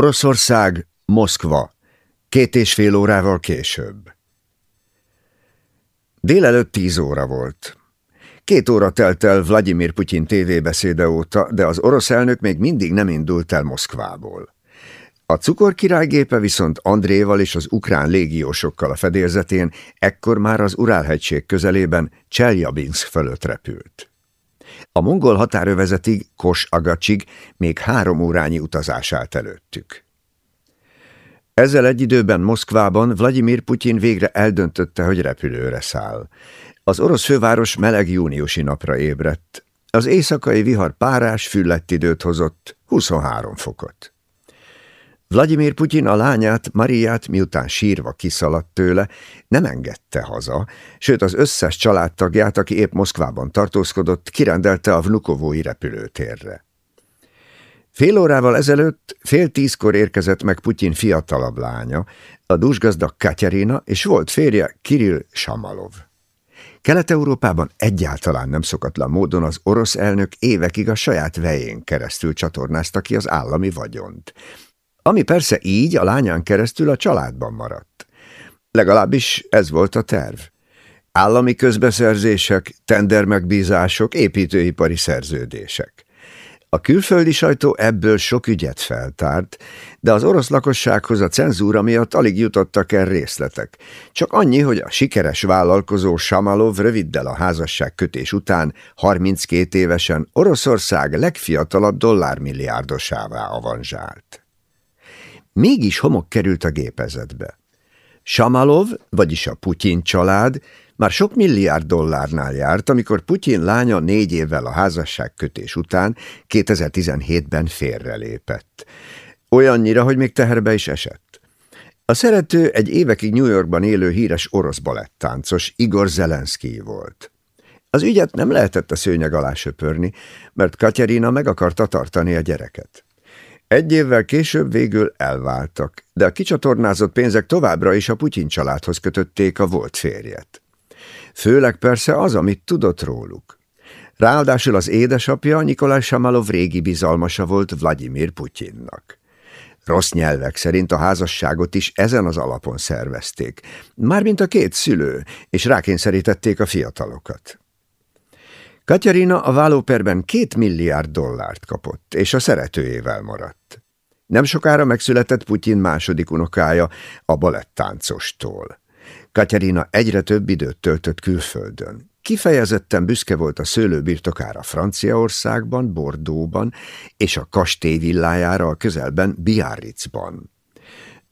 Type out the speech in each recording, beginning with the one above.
Oroszország, Moszkva, két és fél órával később. Délelőtt tíz óra volt. Két óra telt el Vladimir Putyin tévébeszéde óta, de az orosz elnök még mindig nem indult el Moszkvából. A cukorkirálygépe viszont Andréval és az ukrán légiósokkal a fedélzetén ekkor már az Urálhegység közelében Cseljabinsk fölött repült. A mongol határövezetig, Kos Agacsig még három órányi utazás állt előttük. Ezzel egy időben Moszkvában Vladimir Putyin végre eldöntötte, hogy repülőre száll. Az orosz főváros meleg júniusi napra ébredt. Az éjszakai vihar párás, füllett időt hozott, 23 fokot. Vladimir Putyin a lányát, Mariát, miután sírva kiszaladt tőle, nem engedte haza, sőt az összes családtagját, aki épp Moszkvában tartózkodott, kirendelte a Vnukovói repülőtérre. Fél órával ezelőtt fél tízkor érkezett meg Putyin fiatalabb lánya, a dúsgazdag Katyarina és volt férje Kirill Samalov. Kelet-Európában egyáltalán nem szokatlan módon az orosz elnök évekig a saját vején keresztül csatornázta ki az állami vagyont, ami persze így a lányán keresztül a családban maradt. Legalábbis ez volt a terv. Állami közbeszerzések, tendermegbízások, építőipari szerződések. A külföldi sajtó ebből sok ügyet feltárt, de az orosz lakossághoz a cenzúra miatt alig jutottak el részletek. Csak annyi, hogy a sikeres vállalkozó Samalov röviddel a házasság kötés után 32 évesen Oroszország legfiatalabb dollármilliárdosává avanzsált. Mégis homok került a gépezetbe. Samalov, vagyis a Putyin család már sok milliárd dollárnál járt, amikor Putyin lánya négy évvel a házasság kötés után 2017-ben félrelépett. Olyannyira, hogy még teherbe is esett. A szerető egy évekig New Yorkban élő híres orosz balettáncos Igor Zelenszky volt. Az ügyet nem lehetett a szőnyeg alá söpörni, mert Katerina meg akarta tartani a gyereket. Egy évvel később végül elváltak, de a kicsatornázott pénzek továbbra is a Putyin családhoz kötötték a volt férjet. Főleg persze az, amit tudott róluk. Ráadásul az édesapja Nikolaj Samalov régi bizalmasa volt Vladimir Putyinnak. Rossz nyelvek szerint a házasságot is ezen az alapon szervezték, mármint a két szülő, és rákényszerítették a fiatalokat. Katyarina a vállóperben két milliárd dollárt kapott, és a szeretőjével maradt. Nem sokára megszületett Putyin második unokája, a balettáncostól. Katyarina egyre több időt töltött külföldön. Kifejezetten büszke volt a szőlőbirtokára Franciaországban, Bordóban és a kastélyvillájára a közelben Biarritzban.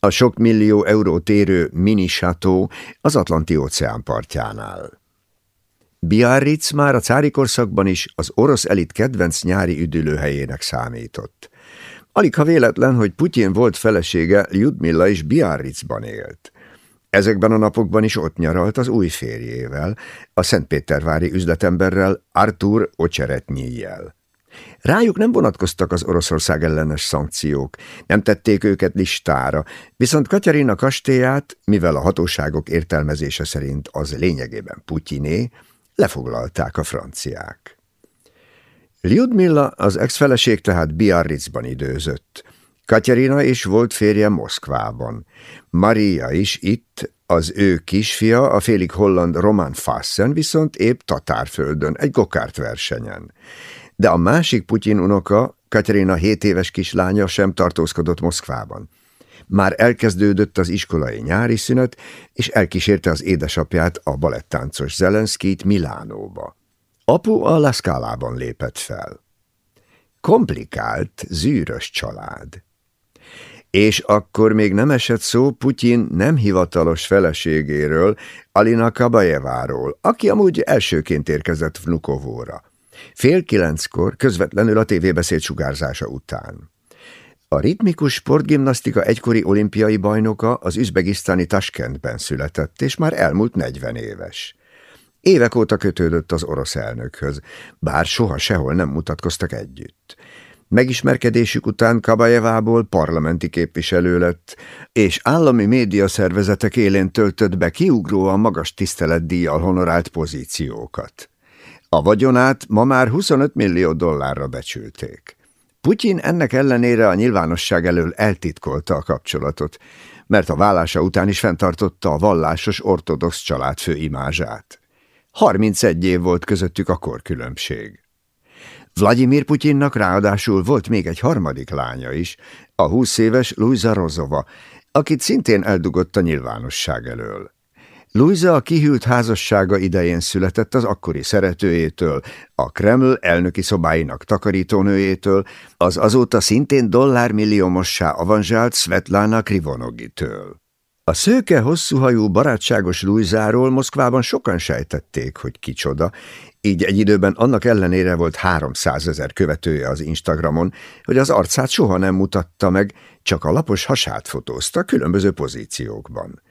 A sok millió eurót érő mini az Atlanti-óceán partjánál. Biarritz már a cári korszakban is az orosz elit kedvenc nyári üdülőhelyének számított. Alig ha véletlen, hogy Putyin volt felesége Lyudmilla is Biarritzban élt. Ezekben a napokban is ott nyaralt az új férjével, a Szentpétervári üzletemberrel Artur Ocseretnyijjel. Rájuk nem vonatkoztak az Oroszország ellenes szankciók, nem tették őket listára, viszont Katyarina kastélyát, mivel a hatóságok értelmezése szerint az lényegében Putyiné, lefoglalták a franciák. Lyudmilla, az ex-feleség tehát Biarritzban időzött. Katerina is volt férje Moszkvában. Maria is itt, az ő kisfia, a félig holland Roman Fassen viszont épp Tatárföldön, egy gokárt versenyen. De a másik Putyin unoka, Katerina 7 éves kislánya sem tartózkodott Moszkvában. Már elkezdődött az iskolai nyári szünet, és elkísérte az édesapját, a balettáncos Zelenszkit Milánóba. Apu a Laszkálában lépett fel. Komplikált, zűrös család. És akkor még nem esett szó Putyin nem hivatalos feleségéről, Alina Kabajeváról, aki amúgy elsőként érkezett Vnukovóra. Fél kilenckor, közvetlenül a tévébeszéd sugárzása után. A ritmikus sportgimnasztika egykori olimpiai bajnoka az üzbegisztáni Taskentben született, és már elmúlt 40 éves. Évek óta kötődött az orosz elnökhöz, bár soha sehol nem mutatkoztak együtt. Megismerkedésük után Kabajevából parlamenti képviselő lett, és állami médiaszervezetek élén töltött be kiugróan magas tiszteletdíjjal honorált pozíciókat. A vagyonát ma már 25 millió dollárra becsülték. Putyin ennek ellenére a nyilvánosság elől eltitkolta a kapcsolatot, mert a vállása után is fenntartotta a vallásos ortodox családfő imázsát. 31 év volt közöttük a korkülönbség. Vladimir Putyinnak ráadásul volt még egy harmadik lánya is, a 20 éves Luisa Rozova, akit szintén eldugott a nyilvánosság elől. Luisa a kihűlt házassága idején született az akkori szeretőjétől, a Kreml elnöki szobáinak takarítónőjétől, az azóta szintén dollármilliómossá avanzsált Svetlana Krivonogitől. A szőke, hosszúhajú, barátságos Luizáról Moszkvában sokan sejtették, hogy kicsoda, így egy időben annak ellenére volt 300 ezer követője az Instagramon, hogy az arcát soha nem mutatta meg, csak a lapos hasát fotózta különböző pozíciókban.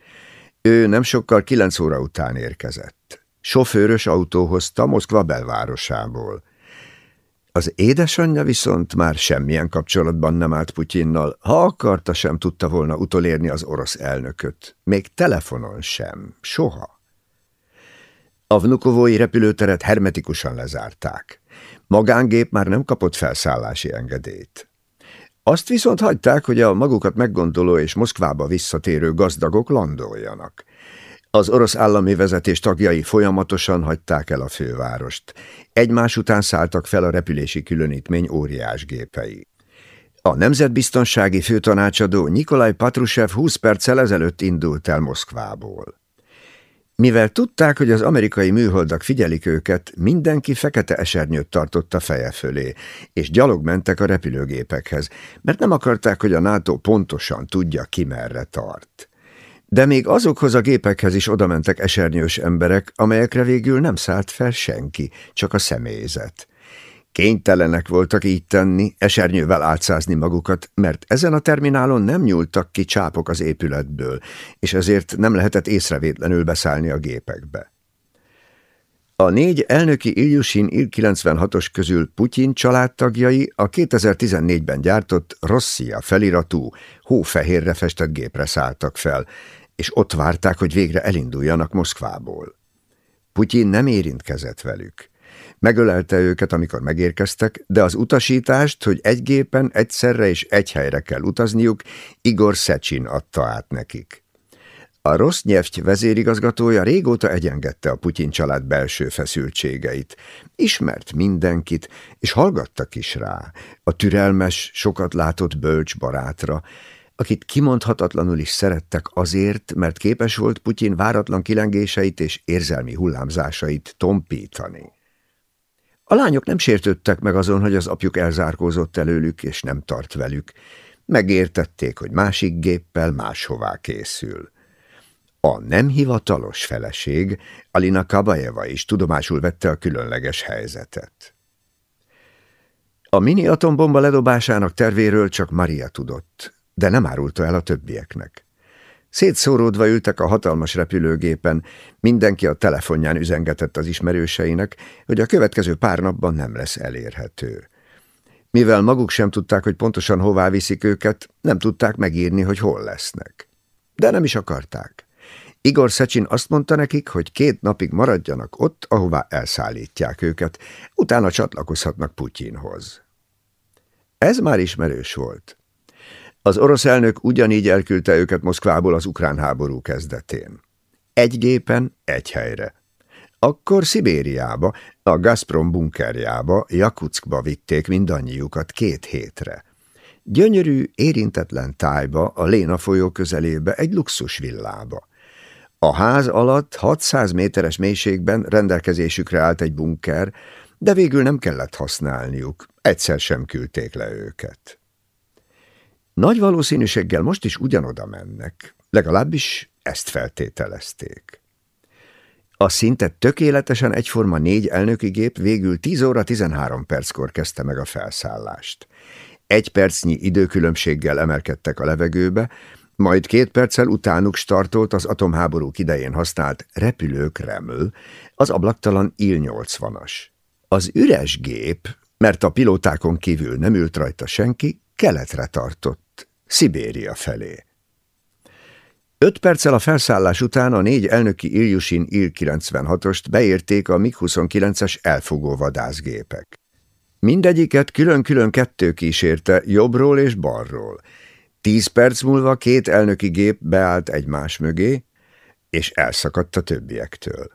Ő nem sokkal kilenc óra után érkezett. Sofőrös autó hozta Moszkva belvárosából. Az édesanyja viszont már semmilyen kapcsolatban nem állt Putyinnal, ha akarta, sem tudta volna utolérni az orosz elnököt. Még telefonon sem. Soha. A vnukovói repülőteret hermetikusan lezárták. Magángép már nem kapott felszállási engedélyt. Azt viszont hagyták, hogy a magukat meggondoló és Moszkvába visszatérő gazdagok landoljanak. Az orosz állami vezetés tagjai folyamatosan hagyták el a fővárost. Egymás után szálltak fel a repülési különítmény óriás gépei. A nemzetbiztonsági főtanácsadó Nikolaj Patrushev 20 perccel ezelőtt indult el Moszkvából. Mivel tudták, hogy az amerikai műholdak figyelik őket, mindenki fekete esernyőt tartott a feje fölé, és gyalog mentek a repülőgépekhez, mert nem akarták, hogy a NATO pontosan tudja, ki merre tart. De még azokhoz a gépekhez is odamentek esernyős emberek, amelyekre végül nem szállt fel senki, csak a személyzet. Kénytelenek voltak így tenni, esernyővel álcázni magukat, mert ezen a terminálon nem nyúltak ki csápok az épületből, és ezért nem lehetett észrevétlenül beszállni a gépekbe. A négy elnöki Ilyushin Il-96-os közül Putyin családtagjai a 2014-ben gyártott Rosszia feliratú, hófehérre festett gépre szálltak fel, és ott várták, hogy végre elinduljanak Moszkvából. Putyin nem érintkezett velük. Megölelte őket, amikor megérkeztek, de az utasítást, hogy egy gépen egyszerre és egy helyre kell utazniuk, Igor Szecsin adta át nekik. A rossz nyelvty vezérigazgatója régóta egyengedte a Putyin család belső feszültségeit. Ismert mindenkit, és hallgattak is rá, a türelmes, sokat látott bölcs barátra, akit kimondhatatlanul is szerettek azért, mert képes volt Putyin váratlan kilengéseit és érzelmi hullámzásait tompítani. A lányok nem sértődtek meg azon, hogy az apjuk elzárkózott előlük, és nem tart velük. Megértették, hogy másik géppel máshová készül. A nem hivatalos feleség, Alina Kabajeva is tudomásul vette a különleges helyzetet. A mini atombomba ledobásának tervéről csak Maria tudott, de nem árulta el a többieknek. Szétszóródva ültek a hatalmas repülőgépen, mindenki a telefonján üzengetett az ismerőseinek, hogy a következő pár napban nem lesz elérhető. Mivel maguk sem tudták, hogy pontosan hová viszik őket, nem tudták megírni, hogy hol lesznek. De nem is akarták. Igor Szecsin azt mondta nekik, hogy két napig maradjanak ott, ahová elszállítják őket, utána csatlakozhatnak Putyinhoz. Ez már ismerős volt. Az orosz elnök ugyanígy elküldte őket Moszkvából az ukrán háború kezdetén. Egy gépen, egy helyre. Akkor Szibériába, a Gazprom bunkerjába, Jakuckba vitték mindannyiukat két hétre. Gyönyörű, érintetlen tájba, a Léna folyó közelébe, egy luxus villába. A ház alatt 600 méteres mélységben rendelkezésükre állt egy bunker, de végül nem kellett használniuk, egyszer sem küldték le őket. Nagy valószínűséggel most is ugyanoda mennek, legalábbis ezt feltételezték. A szinte tökéletesen egyforma négy elnöki gép végül 10 óra 13 perckor kezdte meg a felszállást. Egy percnyi időkülönbséggel emelkedtek a levegőbe, majd két perccel utánuk startolt az atomháborúk idején használt repülő Kreml, az ablaktalan Il-80-as. Az üres gép, mert a pilótákon kívül nem ült rajta senki, keletre tartott Szibéria felé. Öt perccel a felszállás után a négy elnöki Ilyushin Il-96-ost beérték a MiG-29-es elfogó vadászgépek. Mindegyiket külön-külön kettő kísérte, jobbról és balról. Tíz perc múlva két elnöki gép beállt egymás mögé, és elszakadt a többiektől.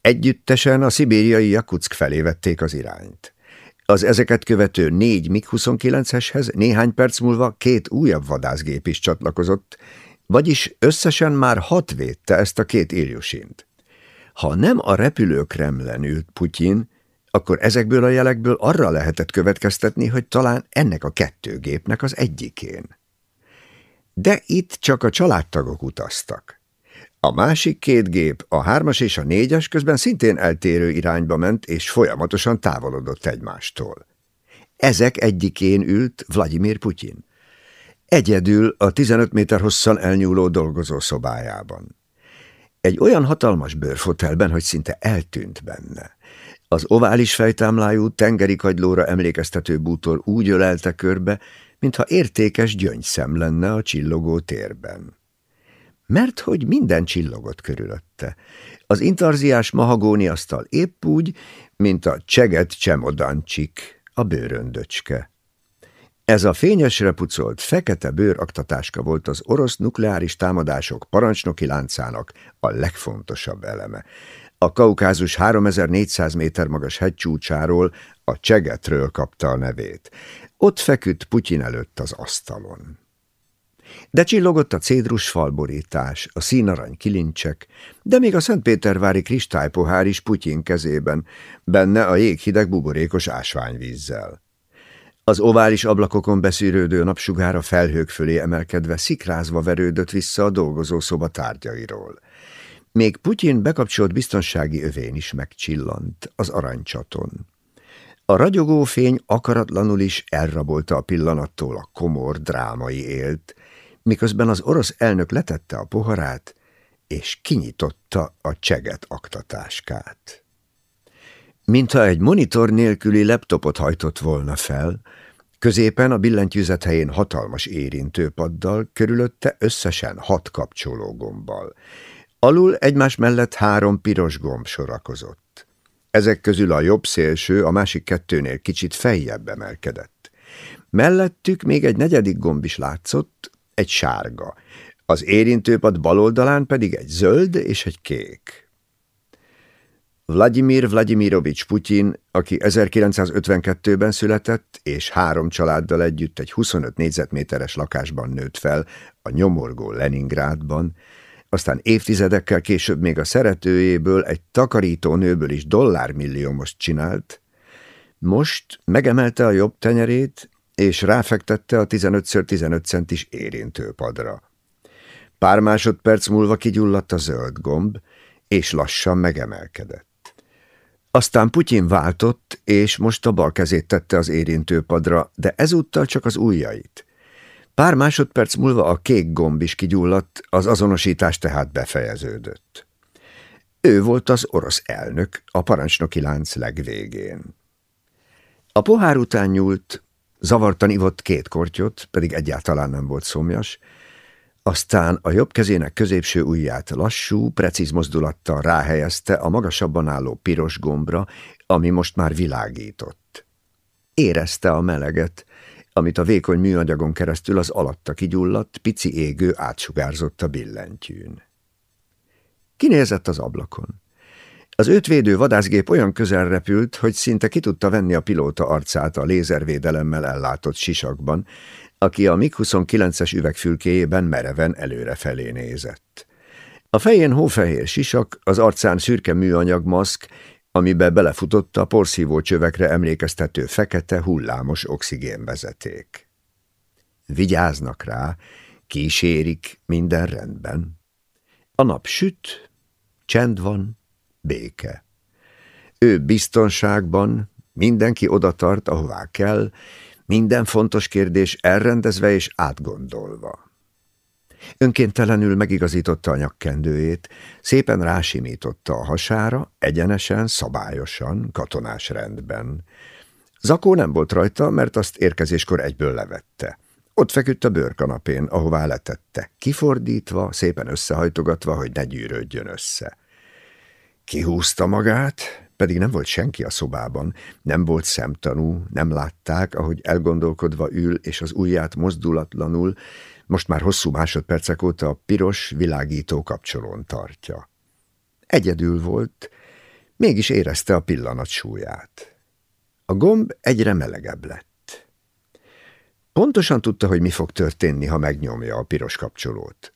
Együttesen a szibériai Jakuck felé vették az irányt. Az ezeket követő négy MiG-29-eshez néhány perc múlva két újabb vadászgép is csatlakozott, vagyis összesen már hat védte ezt a két Ilyusint. Ha nem a repülőkremlen ült Putyin, akkor ezekből a jelekből arra lehetett következtetni, hogy talán ennek a kettő gépnek az egyikén. De itt csak a családtagok utaztak. A másik két gép, a hármas és a négyes közben szintén eltérő irányba ment, és folyamatosan távolodott egymástól. Ezek egyikén ült Vladimir Putyin. Egyedül a 15 méter hosszan elnyúló dolgozó szobájában. Egy olyan hatalmas bőrfotelben, hogy szinte eltűnt benne. Az ovális fejtámlájú, tengeri kagylóra emlékeztető bútor úgy ölelte körbe, mintha értékes gyöngyszem lenne a csillogó térben. Mert hogy minden csillogott körülötte. Az intarziás mahagóni asztal épp úgy, mint a cseget csemodancsik, a bőröndöcske. Ez a fényesre pucolt, fekete bőraktatáska volt az orosz nukleáris támadások parancsnoki láncának a legfontosabb eleme. A Kaukázus 3400 méter magas hegycsúcsáról, a Csegetről kapta a nevét. Ott feküdt Putyin előtt az asztalon. De csillogott a cédrus falborítás, a színarany kilincsek, de még a Szentpétervári kristálypohár is Putyin kezében, benne a jéghideg buborékos ásványvízzel. Az ovális ablakokon beszűrődő napsugára felhők fölé emelkedve szikrázva verődött vissza a dolgozószoba tárgyairól. Még Putyin bekapcsolt biztonsági övén is megcsillant az aranycsaton. A ragyogó fény akaratlanul is elrabolta a pillanattól a komor drámai élt, miközben az orosz elnök letette a poharát, és kinyitotta a cseget aktatáskát. Mintha egy monitor nélküli laptopot hajtott volna fel, középen a billentyűzet helyén hatalmas érintőpaddal, körülötte összesen hat kapcsológombbal. Alul egymás mellett három piros gomb sorakozott. Ezek közül a jobb szélső a másik kettőnél kicsit feljebb emelkedett. Mellettük még egy negyedik gomb is látszott, egy sárga, az érintőpad bal oldalán pedig egy zöld és egy kék. Vladimir Vladimirovics Putyin, aki 1952-ben született, és három családdal együtt egy 25 négyzetméteres lakásban nőtt fel a nyomorgó Leningrádban, aztán évtizedekkel később még a szeretőjéből egy takarító nőből is dollármilliómost csinált, most megemelte a jobb tenyerét, és ráfektette a 15x15 centis érintőpadra. Pár másodperc múlva kigyulladt a zöld gomb, és lassan megemelkedett. Aztán Putyin váltott, és most a bal kezét tette az érintőpadra, de ezúttal csak az ujjait. Pár másodperc múlva a kék gomb is kigyulladt, az azonosítás tehát befejeződött. Ő volt az orosz elnök a parancsnoki lánc legvégén. A pohár után nyúlt, zavartan ivott két kortyot, pedig egyáltalán nem volt szomjas, aztán a jobb kezének középső ujját lassú, precíz mozdulattal ráhelyezte a magasabban álló piros gombra, ami most már világított. Érezte a meleget, amit a vékony műanyagon keresztül az alatta kigyulladt, pici égő átsugárzott a billentyűn. Kinézett az ablakon. Az őt védő vadászgép olyan közel repült, hogy szinte ki tudta venni a pilóta arcát a lézervédelemmel ellátott sisakban, aki a MiG-29-es üvegfülkéjében mereven előrefelé nézett. A fején hófehér sisak, az arcán szürke műanyag maszk, amibe belefutott a porszívó csövekre emlékeztető fekete, hullámos oxigénvezeték. Vigyáznak rá, kísérik, minden rendben. A nap süt, csend van, béke. Ő biztonságban, mindenki oda tart, ahová kell, minden fontos kérdés elrendezve és átgondolva. Önkéntelenül megigazította a nyakkendőjét, szépen rásimította a hasára, egyenesen, szabályosan, katonás rendben. Zakó nem volt rajta, mert azt érkezéskor egyből levette. Ott feküdt a bőrkanapén, ahová letette, kifordítva, szépen összehajtogatva, hogy ne gyűrődjön össze. Kihúzta magát, pedig nem volt senki a szobában, nem volt szemtanú, nem látták, ahogy elgondolkodva ül, és az ujját mozdulatlanul, most már hosszú másodpercek óta a piros, világító kapcsolón tartja. Egyedül volt, mégis érezte a pillanat súlyát. A gomb egyre melegebb lett. Pontosan tudta, hogy mi fog történni, ha megnyomja a piros kapcsolót.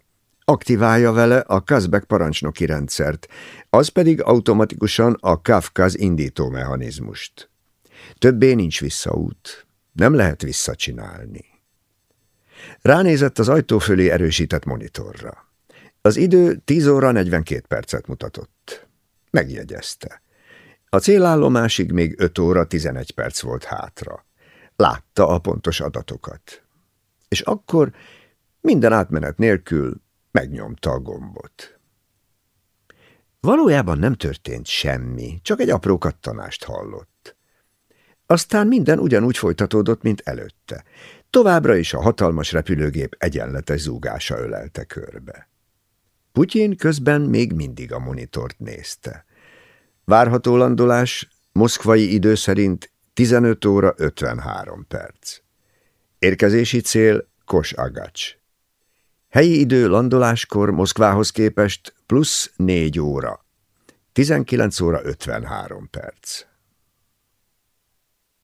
Aktiválja vele a Kazbek parancsnoki rendszert, az pedig automatikusan a Kafkaz indító mechanizmust. Többé nincs visszaút, nem lehet visszacsinálni. Ránézett az ajtó fölé erősített monitorra. Az idő 10 óra 42 percet mutatott. Megjegyezte. A célállomásig még 5 óra 11 perc volt hátra. Látta a pontos adatokat. És akkor minden átmenet nélkül megnyomta a gombot. Valójában nem történt semmi, csak egy apró kattanást hallott. Aztán minden ugyanúgy folytatódott, mint előtte. Továbbra is a hatalmas repülőgép egyenletes zúgása ölelte körbe. Putyin közben még mindig a monitort nézte. Várható landolás moszkvai idő szerint 15 óra 53 perc. Érkezési cél Kos-Agacs. Helyi idő landoláskor Moszkvához képest plusz 4 óra. 19 óra 53 perc.